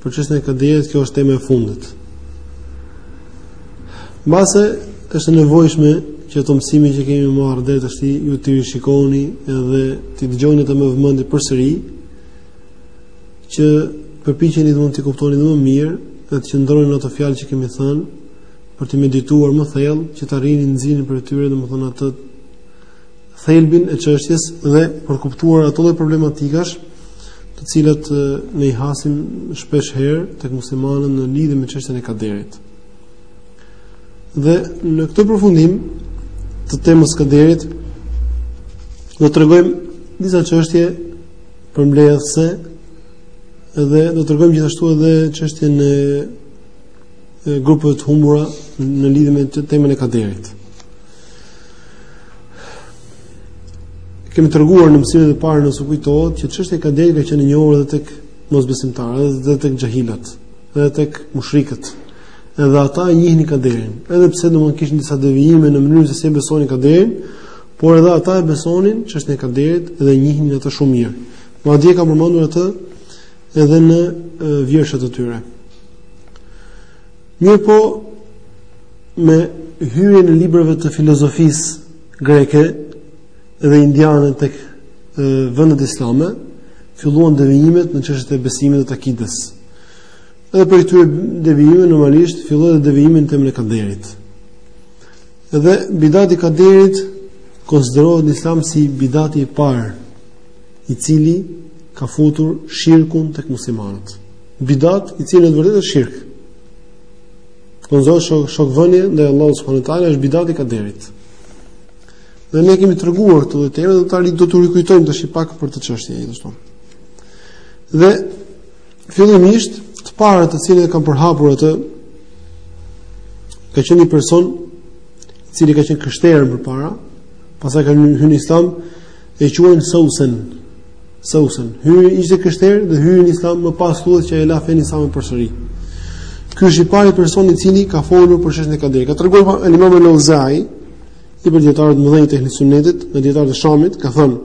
Për çështjen e kaderit kjo është tema e fundit. Mbase është e nevojshme që ato mësime që kemi marrë deri tash ju t'i rishikoni edhe t'i dëgjoni ato me vëmendje përsëri që përpiqeni të mund t'i kuptoni më mirë dhe të qëndroni në ato fjalë që kemi thënë për të medituar më thellë që të arrini nxënien prej tyre domethënë atë thelbin e çështjes dhe për kuptuar ato lloj problematikash, të cilat ne i hasim shpesh herë tek muslimanët në lidhje me çështjen e kaderit. Dhe në këtë përfundim të temës së kaderit do të tregojmë disa çështje përmbledhëse dhe do të tregojmë gjithashtu edhe çështjen e grupeve të humbura në lidhje me temën e kaderit. Kemi treguar në mësimet e parë nëse ju kujtohet që çështja e kaderit ka qenë e njohur edhe tek mosbesimtarët, edhe tek xhahilat, edhe tek mushrikët. Edhe ata e njihnin kaderin, edhe pse domethënë kishin disa devijime në mënyrën se si e besonin kaderin, por edhe ata e besonin çështjen e kaderit dhe e njihnin atë shumë mirë. Madje e kanë përmendur atë edhe në vjershat e tyre. Mirëpo, me hyrjen e librave të filozofisë greke dhe indiane tek vendet islame, filluan devijimet në çështjet e besimit dhe të akidës. Edhe prej këtyre devijime normalisht filloi dhe devijimi në temën e kaderit. Dhe bidati i kaderit konsiderohet në Islam si bidati i parë, i cili ka futur shirkun tek muslimanët. Bidat, i cili në të vërtetë është shirk. Do të thotë shok shokvënie ndaj Allahut subhanahu wa taala është bidati i kaderit. Dhe ne kemi treguar këto dy tema, do ta do t'ju rikujtojmë tash pak për këtë çështje gjithashtu. Dhe fillimisht, i pari i cili e ka përhapur atë ka qenë një person i cili ka qenë i krishterë më parë, pastaj ka hyrë në Islam, E quajnë Sausen. Sausen. Hyri ishte i krishter dhe hyri në Islam më pas thuhet që ai e la fenë islame përsëri. Ky është i pari person i cili ka folur për çështjen e kaderit. Ka treguar Imam al-Auza'i, një prej dijetarëve të mëdhenj të Ehli Sunetit, nga dijetarët e Shamit, ka thënë: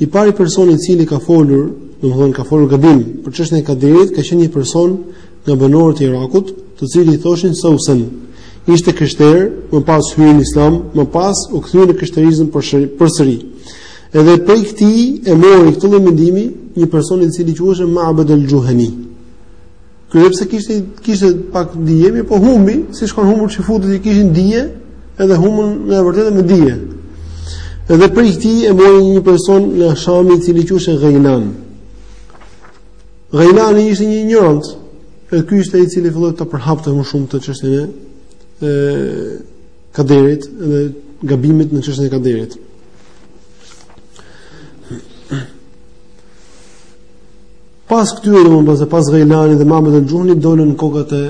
I pari person i cili ka folur, domethënë ka folur gabim për çështjen e kaderit, ka qenë një person nga banorët e Irakut, të cilit i thoshin Sausen. Ishte i krishter, më pas hyri në Islam, më pas u kthye në krishterizëm përsëri. Edhe prej këtij e mori këtë lloj mendimi një person i cili quhej Ma'bad al-Juhani. Ky edhe pse kishte kishte pak dije, mirëpo humbi, siç kanë humbur çifutët që kishin dije, edhe humbën në vërtetë me dije. Edhe prej këtij e mori një person nga Shami i cili quhej Ghailan. Ghailani ishte një injorant, e ky ishte ai i cili filloi të përhapte më shumë çështjen e e kaderit dhe gabimit në çështjen e kaderit. Pas këtyre domethënë pas Ghailanit dhe Mabed al-Juhanit dolën kokat e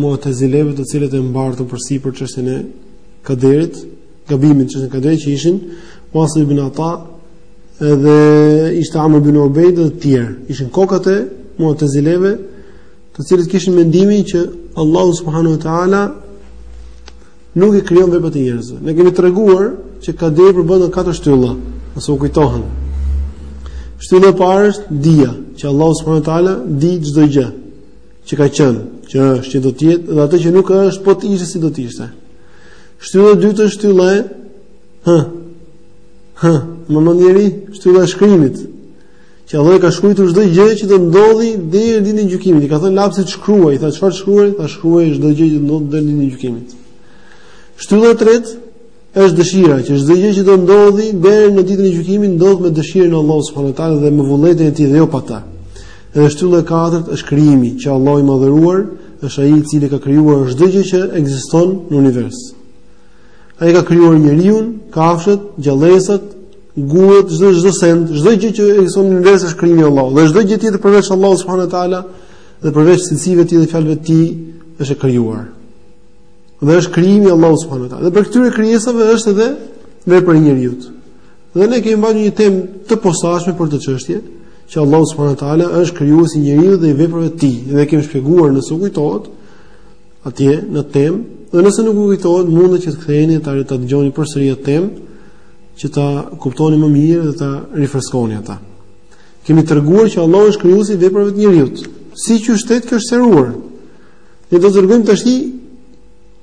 Mu'tazileve të cilët e mbartën përsipër çështjen e kaderit, gabimin në çështjen e kaderit që ishin Wasil ibn Ata, Edhe ishte Amr ibn Ubayd dhe të tjerë. Ishin kokat e Mu'tazileve, të cilët kishin mendimin që Allahu subhanahu wa taala nuk i krijon veprat e njerëzve. Ne kemi treguar që kaderi përmban katër shtylla, nëse u kujtohen. Shtylla e parë është dija, që Allahu subhanahu wa taala di çdo gjë që ka qenë, që është, që do të jetë dhe atë që nuk është, po të ishte si do të ishte. Shtylla e dytë është shtylla e Hë. Hë, më më njeri, shtylla e shkrimit, që Allah e ka shkruar çdo gjë që do ndodhi deri ditën e gjykimit. I ka thënë lapsit shkruaj, tha çfarë shkruaj? Tha shkruaj çdo gjë që do ndodhi deri ditën e gjykimit. Shtylla e tretë është dëshira, që çdo gjë që do ndodhi deri në ditën e gjykimit ndodh me dëshirën e Allahut subhanahu teala dhe me vullnetin e tij dhe jo pa ta. Edhe shtylla e katërt është krijimi, që Allahu i madhëruar është ai i cili ka krijuar çdo gjë që ekziston në univers. Ai ka krijuar njeriun, kafshët, gjallesat, gurët, çdo çdo send, çdo gjë që ekziston në univers është krijim i Allahut. Dhe çdo gjë tjetër përveç Allahut subhanahu wa taala dhe përveç cilësive të tij dhe fjalëve të tij është e krijuar. Dhe është krijimi i Allahut subhanahu wa taala. Dhe prej këtyre krijesave është edhe vepra e njeriut. Dhe ne kemi mbajtur një temë të posaçme për këtë çështje, që Allahu subhanahu wa taala është krijuesi i njeriut dhe i veprave të tij. Dhe kemi shpjeguar nëse u kujtohet, atje në temë dhe nëse nuk ju kujtohet mundet që të ktheheni ta ta dëgjoni përsëri atë temë që ta kuptoni më mirë dhe ta rifreskoni atë. Kemi treguar që Allahu është krijuesi i veprave të njeriut. Si çështje kjo është sqaruar. Ne do të tregojmë tash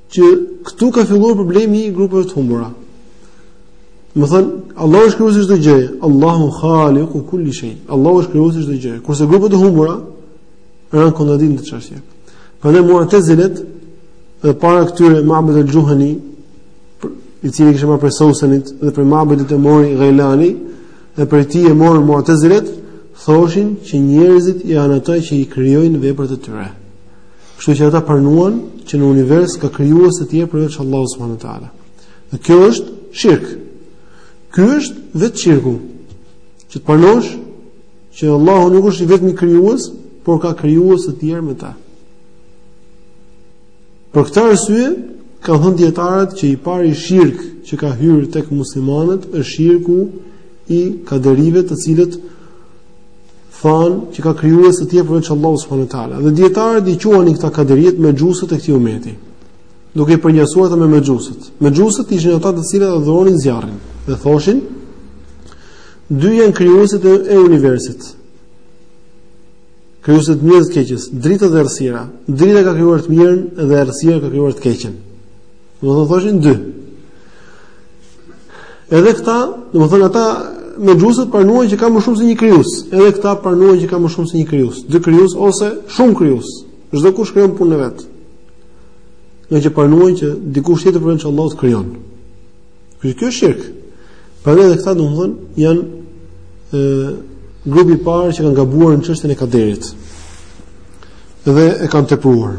që këtu ka filluar problemi i grupeve të humbura. Domethënë, Allahu është krijuesi i çdo gjëje, Allahu khaliku kulli shej, Allahu është krijuesi i çdo gjëje. Kurse grupet e humbura, E kanë kundërshtuar këtë çështje. Prandaj Mu'tazilet dhe para këtyre Mabed al-Juhani, i cili kishte marrë prej Sosenit dhe prej Mabedit e mori Ghailani, dhe prej tij e morën Mu'tazilet, thoshin që njerëzit janë ata që i krijojnë veprat e tyre. Kështu që ata pranuan që në univers ka krijues të tjerë përveç Allahut subhanahu teala. Dhe kjo është shirk. Ky është vetë shirku. Që të pranosh që Allahu nuk është i vetmi krijues, por ka krijues të tjerë me ta. Për këtë arsye, kanë thënë dijetarët që i pari shirk që ka hyrë tek muslimanët është shirku i kaderive të cilët thanë që ka krijues të tjerë përveç Allahut subhanehu teala. Dhe dijetarët i quanin këta kaderitë mexhusët e këtij umeti. Duke i përngjasuar ata me mexhusët. Mexhusët ishin ata të cilët adhuronin zjarrin dhe thoshin Dy janë krijuesit e, e universit. Krijuesit e të mirës dhe të keqes, drita dhe errësira. Drita ka krijuar të mirën dhe errësira ka krijuar të keqen. Do të thoshin dy. Edhe këta, domethënë ata mexhusët pranuan që ka më shumë se një krijues. Edhe këta pranuan që ka më shumë se një krijues. Dy krijues ose shumë krijues. Çdokush krijon punën e vet. Meqë pranuan që dikush tjetër përveç Allahut krijon. Kjo është shirk. Prandaj edhe këta domthon janë ë grupi i parë që kanë gabuar në çështjen e kaderit. Dhe e kanë tepruar.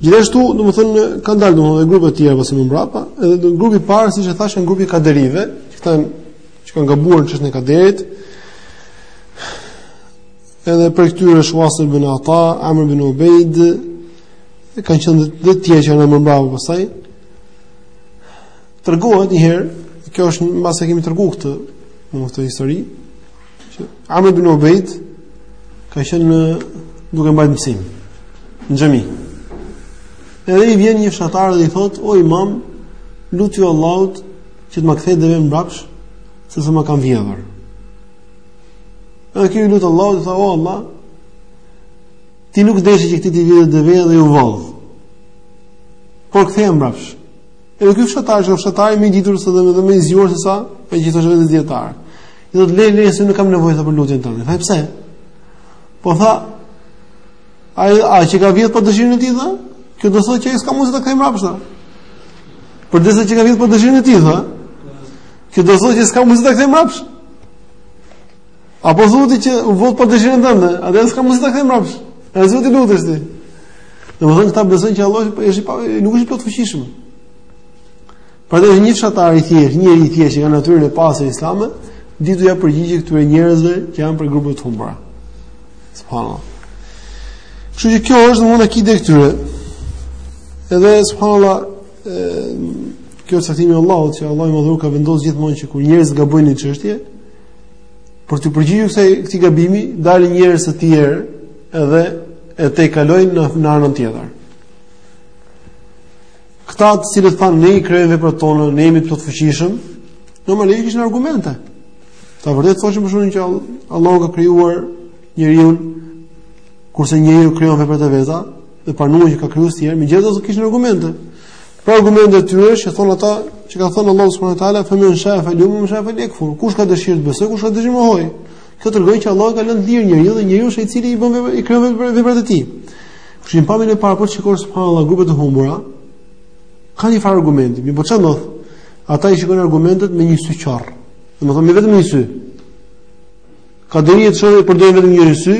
Gjithashtu, domthon kanë dalë domthon edhe grupe të tjera pas më mbrapa, edhe grupi i parë siç e thashë janë grupi i kaderive, që kanë që kanë gabuar në çështjen e kaderit. Edhe prej këtyre është Uasil bin Ata, Amr bin Ubejd, e kanë qenë dhe të tjerë që janë më mbrapa pastaj. Tregohet një herë, kjo është mbase e kemi treguar këtë në këtë histori, që Amr bin Ubejd ka qenë duke mbajt mësim në xhami. Edhe i vjen një fshatar dhe i thot: "O imam, lutju Allahut që të ma kthejë devenë mbrapsht, sepse ma kanë vjedhur." Edhe ky i lutet Allahut, dhe tha, o Allah, ti nuk deshe që këtij t'i vidhet deveja dhe iu vodh. Por ktheja mbrapsht. Edhe ky fshatari, ky fshatari më i zgjuar se dhe më dhe më i zgjuar se sa ky që i thoshte vetes dijetar. I thotë lëje, lëje, se nuk kam nevojë dhe për lutjen tënde. Tha, pse? Po tha, ai, ai që ka vjedh pa dëshirën e tij, tha. Kjo do të thotë që ai s'ka mundësi ta kthejë mbrapsht. Përderisa që ka vjedh pa dëshirën e tij, tha. Kjo do thotë që s'ka mundësi ta kthejë mbrapsht. Apo zoti që u vodh pa dëshirën tënde, atë s'ka mundësi ta kthejë mbrapsht. Edhe zoti lutesh ti. Domethënë këta besojnë që Allah është i pa, nuk është i plotfuqishëm. Pra dhe një fshatar i thjeshtë, njeri i thjeshtë që ka natyrën e pastër islame, diti t'u japë përgjigje këtyre njerëzve që janë prej grupeve të humbura. Subhanallah. Kështu që kjo është domethënë akidja e këtyre. Edhe subhanallah Kjo është caktimi i Allahut, që Allahu më dhuroi ka vendosur gjithmonë që kur njerëzit gabojnë në një çështje, për të përgjigjur kësaj këtij gabimi, dalin njerëz të tjerë edhe e tejkalojnë në, në anën tjetër. Këta të cilët thanë ne i krijojmë veprat tona, ne jemi të fuqishëm, normalisht kishin argumente. Ta vërdet thoshin për shembull që Allahu ka krijuar njeriun kurse njeriu krijon veprat e veta, dhe pranuar që ka krijuar shumë, megjithëse kishin argumente. Pra argumentet e tyre që thon ata, që ka thënë Allahu subhanahu wa taala, "Fa men sha'a falyumin, man sha'a falyakfur." Kush ka dëshirë të besojë, kush ka dëshirë të mohojë. Kjo tregon që Allahu ka lënë lirë njeriun dhe njeriu është ai i cili i bën veprat e krijon veprat e tij. Kështu në pamjen e parë kur shikon subhanallahu grupet e humbura, kanë një farë argumenti, mirëpo çfarë ndodh. Ata i shikojnë argumentet me një sy qorr. Domethënë me vetëm një sy. Kaderijet shohin përdorin vetëm njërin sy,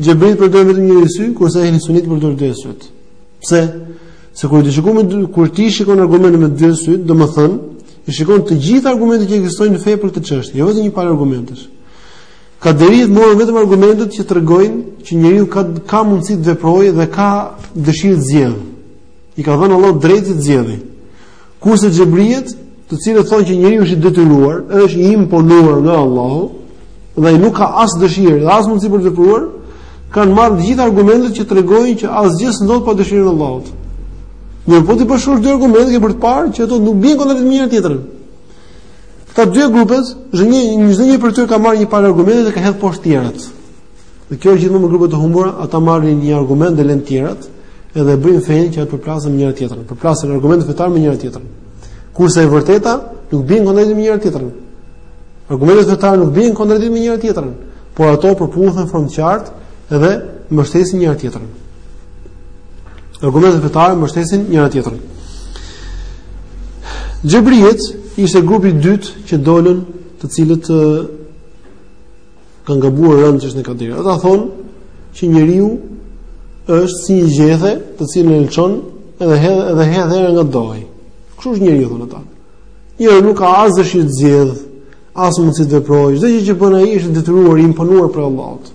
xhebrijet përdorin vetëm njërin sy, kurse ehli suneti përdorin dy syt. Pse? Se kur ti shikon kur ti shikon argumentin me dy syt, domethën i shikon të gjitha argumentet që ekzistojnë në fe për këtë çështje, jo vetëm një palë argumentesh. Kaderijet morën vetëm argumentet që tregojnë që njeriu ka ka mundësi të veprojë dhe ka dëshirë të zgjedhë. I ka dhënë Allahu të drejtë të zgjedhë. Kurse xhebrijet, të cilët thonë që njeriu është i detyruar, edhe është i imponuar nga Allahu, dhe ai nuk ka as dëshirë dhe as mundësi për të vepruar, kanë marrë të gjitha argumentet që tregojnë që asgjë s'ndodh pa dëshirën e Allahut. Mirëpo po t'i bashkosh dy argumentet ke për të parë që ato nuk bien në kundërshtim me njëra tjetrën. Këta dy grupet, çdo një, çdo një prej tyre ka marrë një palë argumente dhe ka hedh poshtë tjerat. Dhe kjo është gjithmonë me grupet e humbura, ata marrin një argument dhe lënë tjerat, edhe e bëjnë fenë që ato përplasen me njëra tjetrën, përplasen argumentet fetare me njëra tjetrën. Kurse e vërteta nuk bien në kontradiktë me njëra tjetrën. Argumentet fetare nuk bien në kontradiktë me njëra tjetrën, por ato përputhen në formë të qartë dhe mbështesin njëra tjetrën. Argumentet fetare mbështesin njëra tjetrën. Xhebrijet ishte grupi i dytë që dolën, të cilët Kanë gabuar rëndë në kader. Ata thonë që njeriu është si një gjethe, të cilën e lçon edhe hedh edhe hedh era nga do. Kështu është njeriu thonë ata. Njeriu nuk ka as dëshirë të zgjedh, as mundësi të veprojë. Çdo gjë që bën ai është detyruar, i imponuar prej Allahut.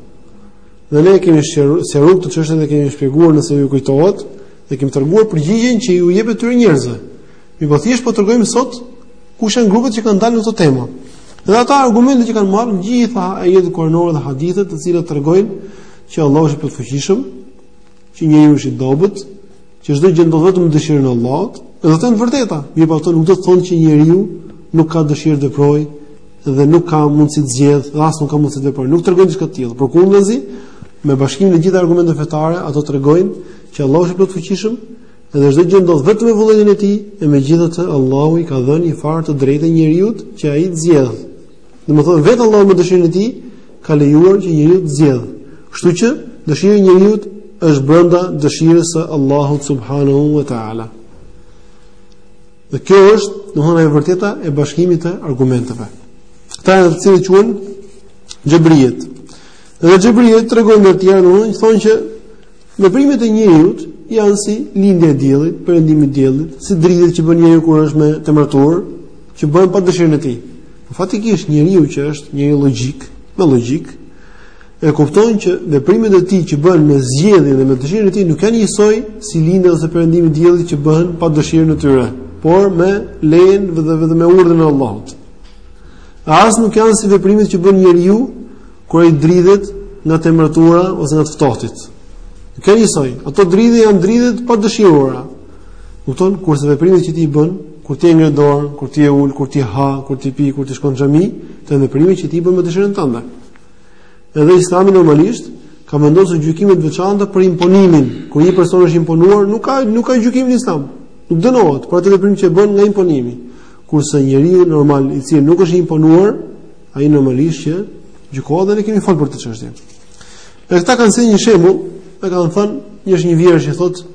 Dhe ne kemi sqaruar këtë çështje dhe kemi shpjeguar nëse ju kujtohet, dhe kemi treguar përgjigjen që ju jepet tyre njerëzve. Mirëpo thjesht po tregojmë sot kush janë grupet që kanë dalë në këtë temë. Dhe ata argumente që kanë marrë gjitha ajetet kuranore dhe hadithet, të cilat tregojnë që Allahu është i plotfuqishëm, që njeriu është i dobët, që çdo gjë ndodh vetëm me dëshirën e Allahut, dhe ato janë të vërteta. Mirëpo ato nuk do të thonë që njeriu nuk ka dëshirë të veprojë dhe nuk ka mundësi të zgjedhë, dhe as nuk ka mundësi të veprojë. Nuk tregojnë diçka të tillë. Përkundrazi, me bashkimin e gjitha argumenteve fetare, ato tregojnë që Allahu është i plotfuqishëm, Edhe çdo gjë ndodh vetëm me vullnetin e tij, e megjithatë Allahu i ka dhënë një farë të drejtë njeriut që ai të zgjedh. Domethënë vetë Allahu me dëshirën e tij ka lejuar që njeriu të zgjedh. Kështu që dëshira e njeriut është brenda dëshirës së Allahut subhanahu wa taala. Dhe kjo është, domethënë e vërteta e bashkimit të argumenteve. Këta janë të cilët quhen xhebrijet. Dhe xhebrijet tregojnë ndër të tjera, domethënë thonë që Veprimet e njeriut janë si lindja e diellit, perëndimi i diellit, si dridhjet që bën njeriu kur është me temperaturë, që bëhen pa dëshirën e tij. Po faktikisht njeriu që është njeri logjik, me logjikë, e kupton që veprimet e tij që bëhen me zgjedhjen dhe me dëshirën e tij nuk janë njësoj si lindja ose perëndimi i diellit që bëhen pa dëshirën e tyre, por me lejen dhe vetëm me urdhrin e Allahut. As nuk janë si veprimet që bën njeriu Kur ai dridhet nga temperatura ose nga të ftohtit. S'janë njësoj, ato dridhje janë dridhje të padëshiruara. Kupton? Kurse veprimet që ti i bën, kur ti e ngre dorën, kur ti e ul, kur ti ha, kur ti pi, kur ti shkon në xhami, këto janë veprime që ti i bën me dëshirën tënde. Edhe Islami normalisht ka vendosur gjykime të veçanta për imponimin. Kur një person është i imponuar, nuk ka nuk ka gjykim në Islam. Nuk dënohet për atë veprim që e bën nga imponimi. Kurse njeriu normal i cili nuk është i imponuar, Ai normalisht që gjykohet dhe ne kemi fol për këtë çështje. Dhe këta kanë sjellë një shembull, e kanë thënë një është një vjershë që thotë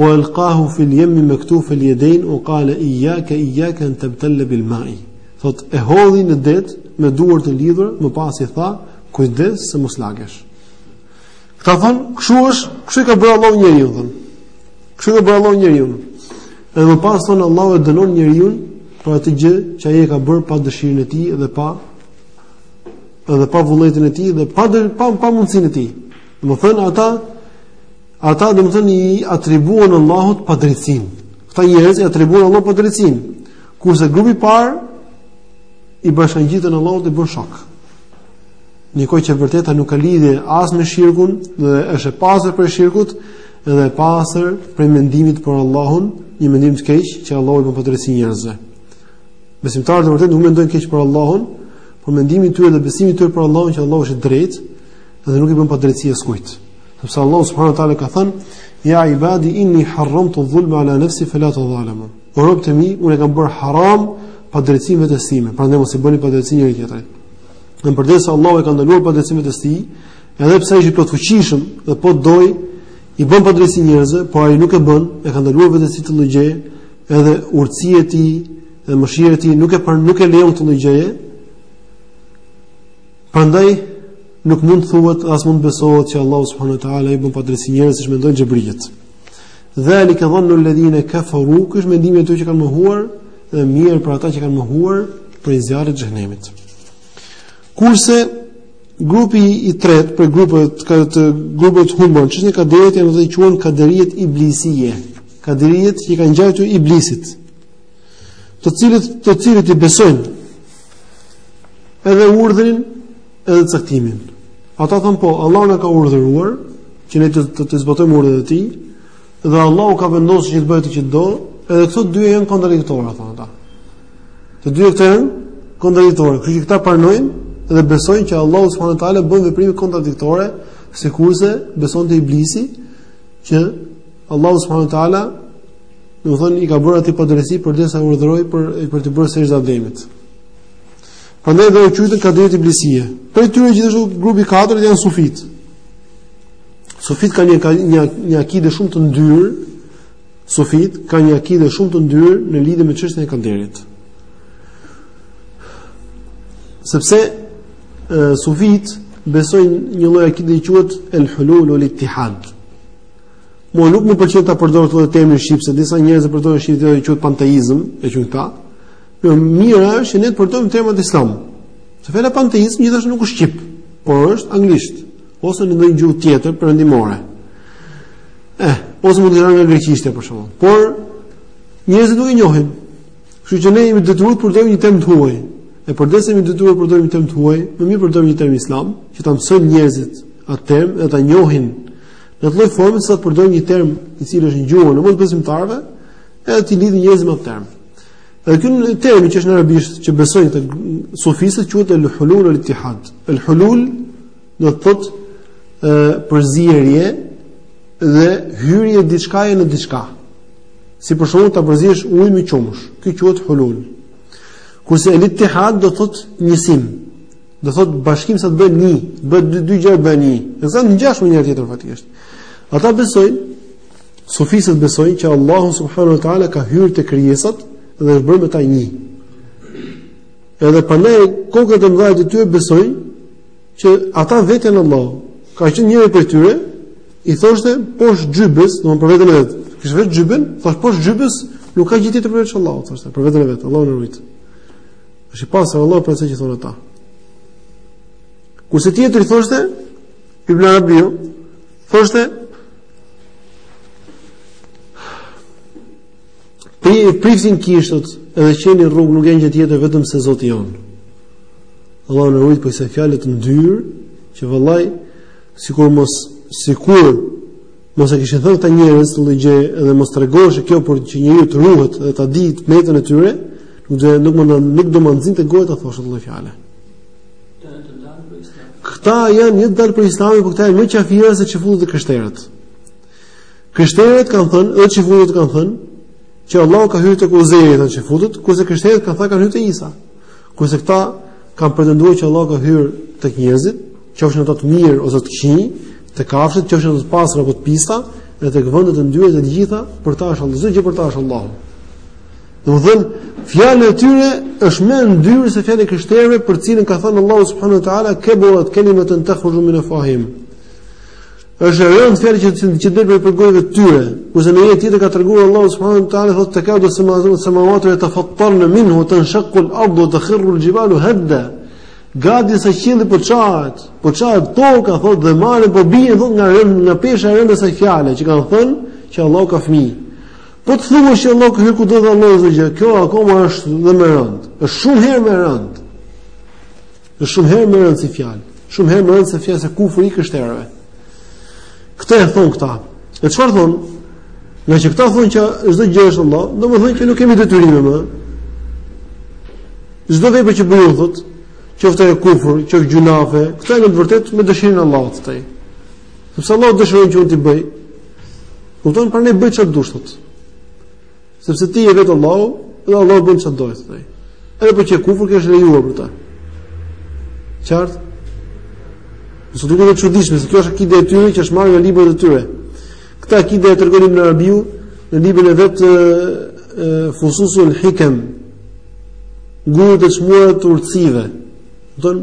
wa alqahu fil yammi maktufa al yadayn wa qala iyyaka iyyaka an tabtalla bil ma'i. Thotë e hodhi në det me duar të lidhura, më pas i tha kujdes se mos lagesh. Këta thonë, kështu është, kështu e ka bërë Allahu njeriun thonë. Kështu e ka bërë Allahu njeriun. Dhe më pas thonë Allahu e dënon njeriun për atë gjë që ai e ka bërë pa dëshirën e tij dhe pa dhe pa vullnetin e tij dhe pa pa, pa mundësinë e tij. Domethënë ata ata domethënë i atribuuan Allahut padrejtësinë. Këta njerëz i atribuuan Allahut padrejtësinë. Kurse grupi i parë i bashkangjitën Allahut i bënë shok. Ndërkohë që e vërteta nuk ka lidhje as me shirkun dhe është e pastër prej shirkut dhe e pastër prej mendimit për Allahun, një mendim të keq që Allahu i bën padrejtësi njerëzve. Besimtarët e vërtetë nuk mendojnë keq për Allahun, por mendimi i tyre dhe besimi i tyre për Allahun që Allahu është i drejtë dhe nuk i bën padrejtësi askujt. Sepse Allahu subhanahu wa taala ka thënë: "Ya ibadi inni harramtu adh-dhulma ala nafsi fala tadhalamu." O robët e mi, unë ia kam bërë haram padrejtësinë vetes sime, prandaj mos i bëni padrejtësi njëri-tjetrit. Në përderisa Allahu ia ka ndaluar padrejtësinë vetes së tij, edhe pse ai është i plotfuqishëm dhe po të dojë i bën padrejtësi njerëzve, por ai nuk e bën, ia ka ndaluar vetes së tij këtë lloj gjëje, edhe urtësia e tij dhe mëshira e tij nuk e par nuk e lejon këtë lloj gjëje. Prandaj nuk mund të thuhet as mund të besohet që Allahu subhanahu wa taala i bën padrejtësi njerëzve siç mendojnë xhebrijet. Dhalika dhannu alladhina kafaru, ky është mendimi i atyre që kanë mohuar dhe mjerë për ata që kanë mohuar prej zjarrit të xhehenemit. Kurse grupi i tretë prej grupeve, grupeve të humbura, në çështjen e kaderit janë ata që quhen kaderiet iblisie. Kaderiet që i kanë ngjajtur iblisit. Të cilët të cilët i besojnë edhe urdhrin Edhe caktimin. Ata thonë po, Allahu na ka urdhëruar që ne të të, të zbatojmë urdhrat e tij dhe Allahu ka vendosur që të bëhet çdo, edhe këto dy janë kontradiktore thonë ata. Të dy këto janë kontradiktore. Kështu që këta pranojnë dhe besojnë që Allahu subhanahu wa taala bën veprime kontradiktore, sikurse besonte iblisi që Allahu subhanahu wa taala do të thonë i ka bërë atë padrejtësi përderisa e urdhëroi për për të bërë sexhde Ademit. Prandaj dhe u quajtën Kaderiet Iblisie. Prej tyre gjithashtu grupi i katërt janë sufit. Sufit kanë një një një akide shumë të ndyrë. Sufit kanë një akide shumë të ndyrë në lidhje me çështjen e kaderit. Sepse e, sufit besojnë një lloj akide që quhet el-hulul wal ittihad. Mo nuk më pëlqen ta përdor këtë termin shqip se disa njerëz e përdorin shqip dhe quhet panteizëm, e quajnë ata. Më mirë është që ne të përdojmë termat islam. Se fjala panteizëm gjithashtu nuk është shqip, por është anglisht ose në ndonjë gjuhë tjetër perëndimore. Eh, ose mund të jetë në greqisht për shembull. Por njerëzit nuk e njohin. Kështu që ne jemi detyruar të përdojmë një term të huaj. E përderisa jemi detyruar të përdojmë një term të huaj, më mirë përdojmë një term islam, që ta mësojnë njerëzit atë term dhe ta njohin në atë lloj forme sa të përdojmë një term i cili është në gjuhën e mosbesimtarëve, edhe t'i lidhësh njerëzit me atë term. Dhe ky termi që është në arabisht që besojnë këta sufistët quhet al-hulul al-ittihad. Al-hulul do të thotë ë përzierje dhe hyrje diçkaje në diçka. Si për shembull ta përziesh ujë me qumësht. Ky quhet hulul. Kurse al-ittihad do të thotë njësim. Do thotë bashkim sa të bëjnë një, bëhen dy dy gjëra bëhen një. Do të thotë ngjashëm me njëri tjetrin faktikisht. Ata besojnë Sufistët besojnë që Allahu subhanahu wa taala ka hyrë te krijesat dhe është bërë me ta një. Edhe prandaj kokët e mëdha të tyre besojnë që ata vetë janë Allahu. Ka qenë njëri prej tyre i thoshte poshtë xhybes, do të thotë veten e vet. Kish veshë xhyben, thoshte poshtë xhybes, nuk ka gjë tjetër përveç Allahut, thoshte, për veten e vet, Allahu na ruajt. Është i pastër Allahu për atë që thonë ata. Kurse tjetri thoshte Ibn Arabiu, Thoshte Pri, prifti në kishë edhe qeni rrugë nuk e gjë tjetër vetëm se Zoti jonë. Allahu na ruajtë prej kësaj fjale të ndyrë, që vallahi, sikur mos, sikur mos e kishin thënë këta njerëz të ligj dhe mos tregohej kjo për që njeriu të ruhet dhe ta dijë mendjen e tyre, nuk do nuk më nuk do ma nxinte goja ta thosha atë fjalë. Këta janë njerëz dalë prej islamit, por këta janë më qafira se çifutët e krishterët. Krishterët kanë thënë, edhe çifutët kanë thënë, që Allahu ka hyrë tek Uzejri thonë çifutët, kurse krishterët kanë thënë ka hyrë te Isa. Kurse këta kanë pretenduar që Allahu ka hyrë tek njerëzit, qofshin ata të mirë ose të këqij, tek kafshët, qofshin ato të pastra apo të pista, dhe tek vendet e ndyra të gjitha, për ta është Allahu, çdo gjë për ta është Allahu. Domethënë, fjala e tyre është më e ndyrë se fjala e të krishterëve për të cilën ka thënë Allahu subhanahu wa taala keburat kelimeten takhruju min afwahihim. Është e rëndë fjalë që të që del prej gojëve të tyre, kurse në ajet tjetër ka treguar Allahu subhanahu wa taala thotë takadu semawa semawatu yatafattarna minhu tanshaqqu al-ardu wa takhirru al-jibalu hadda. Gati sa qielli po çahet, po çahet toka thotë dhe male po bien thotë nga rënd nga pesha e rëndë asaj fjale që kanë thënë që Allahu ka fëmijë. Po të thuash që Allahu ka hyrë kudo dhe Allahu është çdo gjë, kjo akoma është dhe më rënd. Është shumë herë më rënd. Është shumë herë më rënd se fjala. Shumë herë më rënd se fjala se kufri i krishterëve. Këtë e thon këta. E çfarë thon? Ngaqë këta thonë që çdo gjë është Allah, domethënë që nuk kemi detyrime më. Çdo vepër që bëjmë thotë, qoftë kufër, qoftë gjynahe, këto janë vërtet me dëshirën e Allahut të Sepse Allahu dëshiron që unë t'i bëj. Kupton prandaj bëj çfarë dush thot. Sepse ti je vetë Allahu, dhe Allahu bën çfarë do thot. Edhe po qe kufër e lejuar për ta. Qartë? Mos ju duket e çuditshme se kjo është akide e tyre që është marrë nga librat e tyre. Këtë akide e tregon Ibn Arabiu në librin e vet Fususul Hikam. Gurët e çmuar të urtësive. Don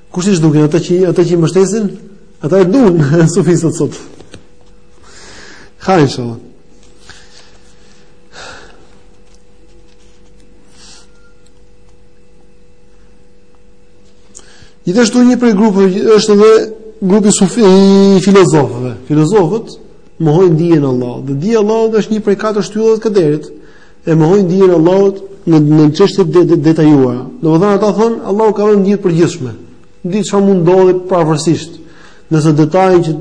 Kush i duken ata që ata që i mbështesin? Ata e duan sufistët sot. Hajr inshallah. Gjithashtu një prej grupeve është edhe grupi sufi, i filozofëve. Filozofët, mohojnë dijen e Allahut. Dhe dija e Allahut është një prej katër shtyllave të kaderit. E mohojnë dijen e Allahut në në çështje të de, detajuara. Domethënë ata thonë Allahu ka vetëm dije të përgjithshme. Di çfarë mund të ndodhë pavarësisht. Nëse detaji që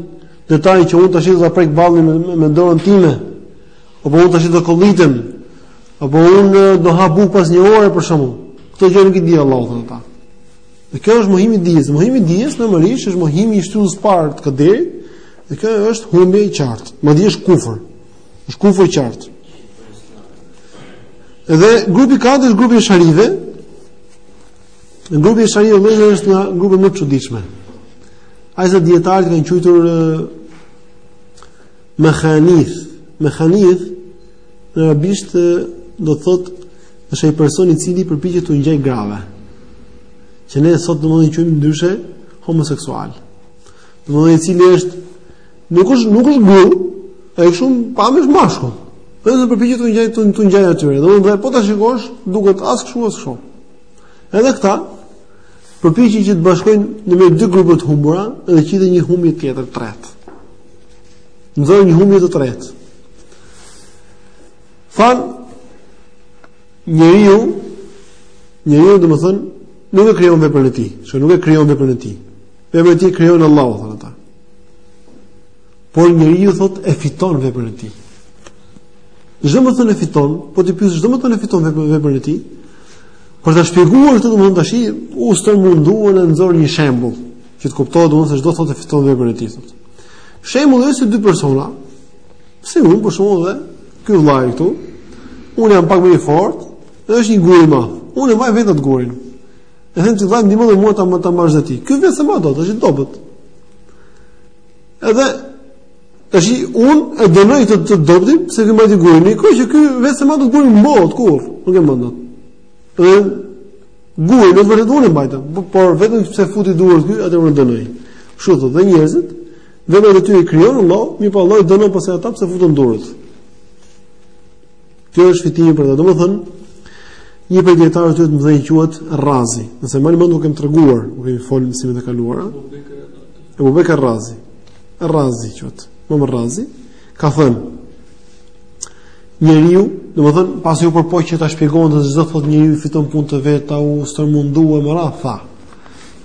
detaji që unë tash do ta prek ballin me, me dorën time, apo unë tash do kollitem, apo unë do ha buk pas një ore për shembull. Këtë gjë nuk i di Allahu thonë ata. Dhe kjo është mohimi i dijes. Mohimi i dijes normalisht është mohimi i shtyllës së parë të kaderit, dhe kjo është humbje e qartë. Madje është kufër. Është kufër i qartë. Dhe grupi i katërt është grupi i esharive. Dhe grupi i esharive vëllezër është nga grupet më të çuditshme. Aq sa dijetarët i kanë quajtur mekhanith, mekhanith në arabisht do të thotë është ai person i cili përpiqet t'u ngjajë grave. Që ne sot domethënë quajmë ndryshe homoseksual. Domethënë i cili është Nuk është nuk është grua, ai shumë pamë është mashkull. Dhe përpiqet të ngjajë të të ngjajë atyre. Do të thotë po ta shikosh, duket as kështu as kështu. Edhe këta përpiqen që të bashkojnë në mes dy grupe të humbura dhe qitën një humbje tjetër të tretë. Nxorën një humbje të tretë. Thanë njeriu njeriu domethënë nuk e krijon veprën e tij, se nuk e krijon veprën e tij. Veprën e tij krijon Allahu thonë ata. Por njeriu thot e fiton veprën e tij. Ç'do me thënë e fiton, po t'i pyesësh ç'do me thënë e fiton veprën veprën e tij. Për ta shpjeguar këtë domthon tash, u stërmunduan të nxjerrin një shembull, që të kuptohet domthon se ç'do të thotë e fiton veprën e tij thot. Shembulli është se dy persona, si unë për shembull dhe ky vllai këtu, unë jam pak më i fortë, dhe është një gur i madh. Unë e mbaj vetë atë gurin. Edhe ti hajde më ndihmo dhe mua ta më ta marrësh ti. Ky vetëm ato, do të jetë dobët. Edhe tash unë e dënoj këtë të dobëtin se ti mbajte gurin, ku që ky vetëm atë gurin mban dot kurrë, nuk e mban dot. Edhe gurin në të vërtetë unë e mbajta, por vetëm pse futi duart ky atë unë dënoj. Kështu thotë dhe njerëzit, veprat e tyre i krijon Allahu, mirëpo Allahu i dënon pas ata pse futën duart. Kjo është fitimi për ta. Domethënë, një prej dijetarëve të mëdhenj quhet Razi. Nëse më mund të kem treguar, u kemi folur në mësimet e kaluara. Abu Bekr Razi. Razi quhet. Imam Razi ka thënë njeriu, domethënë pasi u përpoq që ta shpjegonte se ç'do të thotë njeriu fiton punët e veta, u stërmundua më radh tha.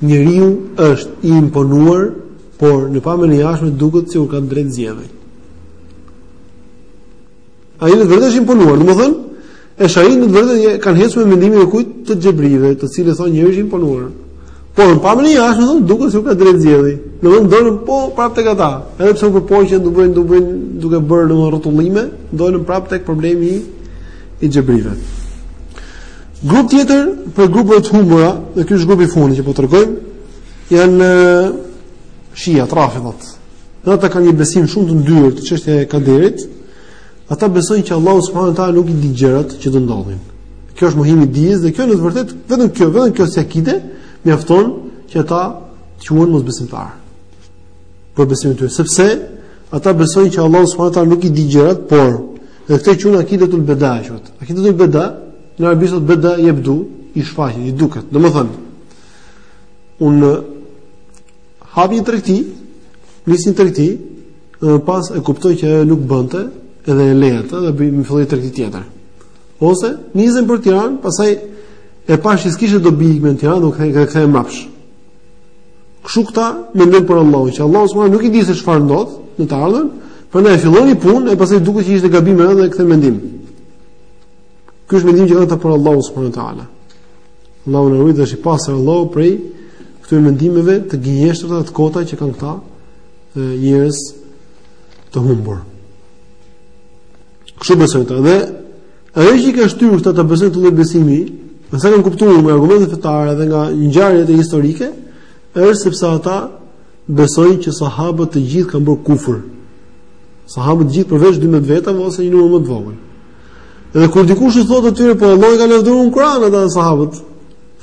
Njeriu është i imponuar, por në pamjen e jashtme duket sikur ka të drejtë zgjedhje. Ai në vërtetë është imponuar, domethënë esharitë në vërtetë që kanë ecur me mendimin e kujt të xhebrive, të cilët thonë njeriu është imponuar. Po në pamjen e jashtme thonë duket se se ka drejtë zgjedhje. Në fund dolën po prapë tek ata. Edhe pse u përpoqën të bëjnë, do bëjnë duke bërë domethënë rrotullime, dolën prapë tek problemi i i xhebrive. Grup tjetër prej grupeve të humbura, dhe ky është grupi i fundit që po tregojmë, janë shiat, rafidat. Dhe ata kanë një besim shumë të ndyrë te çështja e kaderit, Ata besojnë që Allahu subhanahu wa taala nuk i di gjërat që do ndodhin. Kjo është mohimi i dijes dhe kjo në të vërtetë vetëm kjo, vetëm kjo si akide mjafton që ata të quhen mosbesimtar. Për besimin e tyre, sepse ata besojnë që Allahu subhanahu wa taala nuk i di gjërat, por dhe këtë quhen akidetul beda, thotë. Akidetul beda, në arabisht thotë beda yabdu, i shfaqet, i duket. Domethënë, un hapi një tregti, nisi një tregti, Dhe më pas e kuptoi që ajo nuk bënte dhe e lë atë dhe filloi tregti tjetër. Ose nisem për Tiranë, pastaj e pashë s'kishte dobi në Tiranë, do kthej kthej mbrapsh. Kështu këta mendojnë për Allahun, që Allahu subhanahu nuk i di se çfarë ndodh në të ardhmen, prandaj e fillon një punë e pastaj duket që ishte gabim edhe dhe kthen mendim. Ky është mendimi që kanë këta për Allahu subhanahu wa taala. Allahu na rujt dhe i pastër Allahu prej këtyre mendimeve të gënjeshtra të kota që kanë këta njerëz të humbur. Kështu besojnë këta dhe ajo që ka shtyrë këta të besojnë këtë lloj besimi, me sa kam kuptuar nga argumentet fetare dhe nga ngjarjet historike, është sepse ata besojnë që sahabët të gjithë kanë bërë kufër. Sahabët gjithë përveç 12 vetave ose një numër më të vogël. Edhe kur dikush i thotë atyre po Allahu i ka lavdëruar në Kur'an ata sahabët,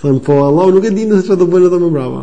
thonë po Allahu nuk e dinte se çfarë do bënin ata më mbrapa.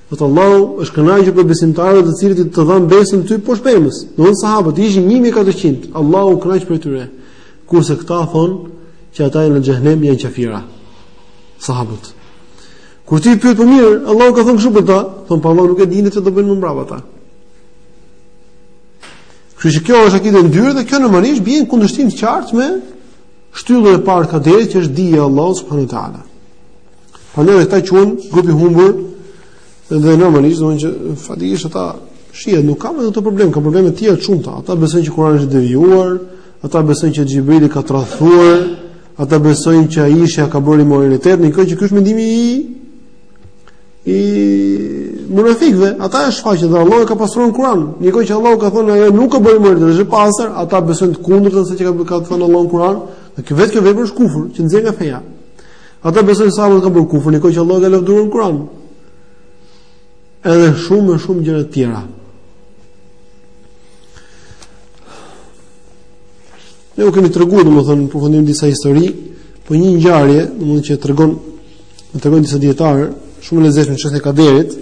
Thotë Allahu është kënaqur për besimtarët të cilët të dhanë besën ty poshtë pemës. Domethënë sahabët ishin 1400. Allahu u kënaq prej tyre. Kurse këta thon që ata janë në xhehenem janë qafira. Sahabët. Kur ti i pyet po mirë, Allahu ka thënë kështu për ta, thon pa po Allahu nuk e dinte ç'do bënin më mbrapa ata. Kështu që kjo është akide e ndyrë dhe kjo normalisht bie në kundërshtim të qartë me shtyllën e parë të kaderit që është dija e Allahut subhanuhu teala. Prandaj ata quhen grup i humbur dhe normalisht domethënë që faktikisht ata shiat nuk kanë vetëm këtë problem, kanë probleme të tjera shumë ata. Ata besojnë që Kurani është devijuar, ata besojnë që Xhibrili ka tradhtuar, ata besojnë që Aisha ka bërë imoralitet, në kohë që ky është mendimi i i munafikëve, ata e shfaqën dhe Allahu e ka pastruar në Kur'an. Në kohë që Allahu ka thënë ajo nuk ka bërë imoralitet, është e pastër, ata besojnë të kundërtën se çka ka thënë Allahu në Kur'an, dhe kjo vetë kjo vepër është kufër, që nxjerr nga feja. Ata besojnë se Allah ka bërë kufër, në një kohë që Allahu e ka lavdëruar në Kur'an. Edhe shumë e shumë gjëra të tjera. Ne u kemi treguar domethënë në përfundim disa histori, po një ngjarje, domethënë që e tregojnë, e tregojnë disa dijetarë, shumë e lezetshme në çështjen e kaderit.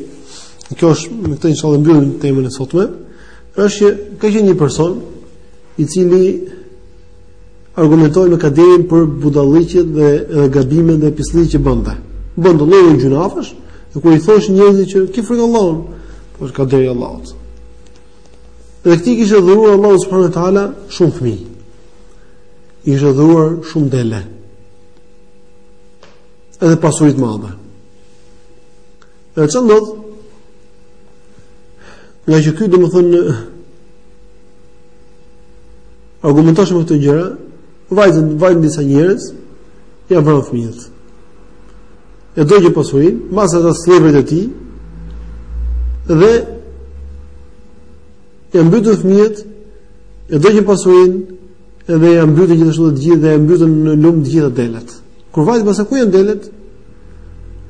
Dhe kjo është me këtë inshallah mbyllim temën e sotme. Është që ka qenë një person i cili argumentoi me kaderin për budalliqet dhe edhe gabimet dhe pislliqet që bënte. Bënte çdo lloj gjynafesh, dhe kur i thoshin njerëzit që ki frikë Allahun, po është kaderi i Allahut. Dhe këtij i kishte dhuruar Allahu subhanahu wa taala shumë fëmijë. I kishte dhuruar shumë dele. Edhe pasuri të madhe. Dhe ça ndodh? Ngaqë ky domethënë Argumentohesh me këto gjëra, vajtën, vajtën disa njerëz, ia vranë fëmijët. Ia dogjën pasurinë, masë ata skllevërit e tij, dhe ia mbytën fëmijët, ia dogjën pasurinë, edhe ia mbytën gjithashtu të gjithë, dhe ia mbytën në lumë të gjitha delet. Kur vajti pa se ku janë delet,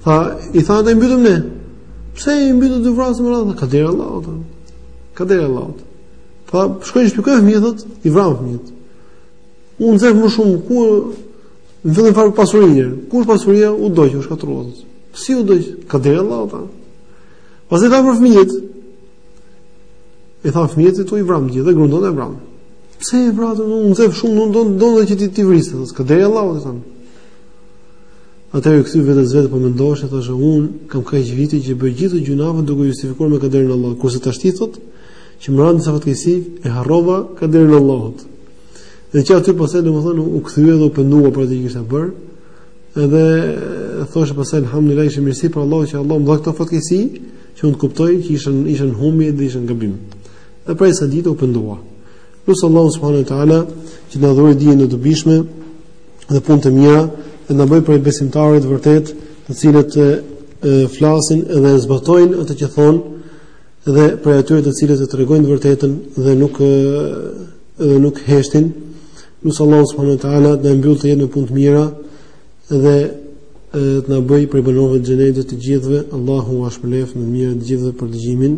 tha, i thanë ata i mbytëm ne, pse i mbytët të vrasë më rrëdhë, kaderi i Allahut, kaderi i Allahut, Pra, shkoi të shikojë fëmijët, thotë, i vramë fëmijët. U nxeh më shumë, ku, në fillim fare pasuria, ku është pasuria, u dogj, u shkatërrua. Si u dogj, kaderi i Allahut. Pastaj tha për fëmijët, i thanë fëmijët e tu i vramë gjithë, dhe gruan tënde e vramë. Pse e vratë, u nxeh shumë, unë do, donte që t'i t'i vriste, thotë, kaderi i Allahut, i thanë. Atëherë iu kthye vetes së vet po mendohesh, thosh unë kam kaq vite që bëj gjithë gjynafet duke u justifikuar me kaderin e Allahut, kurse tashti thotë Që më ranë disa fatkeqësi, e harrova kaderin e Allahut. Dhe që aty pastaj, domethënë, u kthye dhe u pendua për atë që kishte bërë. Edhe thosh pastaj, alhamdulillah, ishte mirësi prej Allahut që Allahu më dha këto fatkeqësi, që unë të kuptoj që isha në, isha në humbje dhe isha në gabim. Dhe prej asaj dite u pendua. Lus Allahun, subhanahu wa ta'ala, që të na dhurojë dije të dobishme dhe punë të mira, dhe të na bëjë prej besimtarëve të vërtetë, të cilët flasin dhe zbatojnë atë që thonë dhe prej atyre të cilët e tregojnë të vërtetën dhe nuk dhe nuk heshtin lus Allahun subhanahu wa ta'ala të na mbyllë këtë jetë me punë të mira dhe të na bëjë prej banorëve të xhenetit të gjithëve Allahu jua shpërbleftë me të mira të gjithëve për dëgjimin